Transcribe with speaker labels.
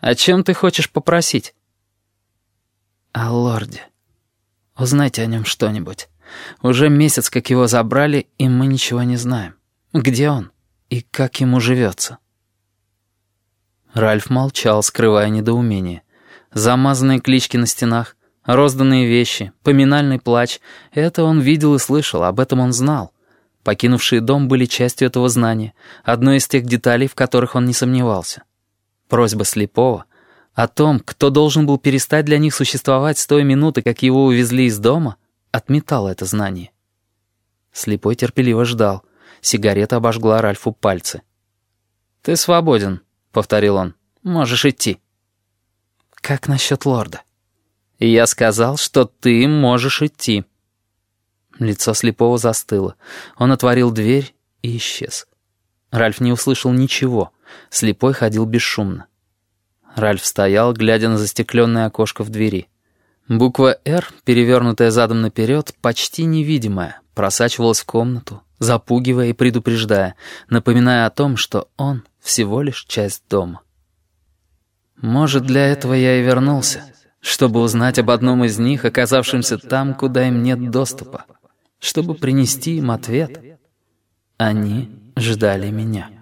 Speaker 1: О чем ты хочешь попросить?»
Speaker 2: «О лорде. Узнайте о нем что-нибудь. Уже месяц, как его забрали, и мы ничего не знаем. Где он и как ему живется?»
Speaker 1: Ральф молчал, скрывая недоумение. Замазанные клички на стенах, розданные вещи, поминальный плач — это он видел и слышал, об этом он знал. Покинувшие дом были частью этого знания, одной из тех деталей, в которых он не сомневался. Просьба слепого о том, кто должен был перестать для них существовать с той минуты, как его увезли из дома, отметала это знание. Слепой терпеливо ждал. Сигарета обожгла Ральфу пальцы. «Ты свободен», — повторил он. «Можешь идти».
Speaker 2: «Как насчет лорда?»
Speaker 1: «Я сказал, что ты можешь идти».
Speaker 2: Лицо слепого застыло. Он отворил дверь и исчез. Ральф не услышал ничего. Слепой ходил бесшумно. Ральф стоял, глядя на застекленное окошко в двери. Буква «Р», перевернутая задом наперед, почти невидимая, просачивалась в комнату, запугивая и предупреждая, напоминая о том, что он всего лишь часть дома. Может, для этого я и вернулся, чтобы узнать об одном из них, оказавшемся там, куда им нет доступа, чтобы принести им ответ. Они ждали меня.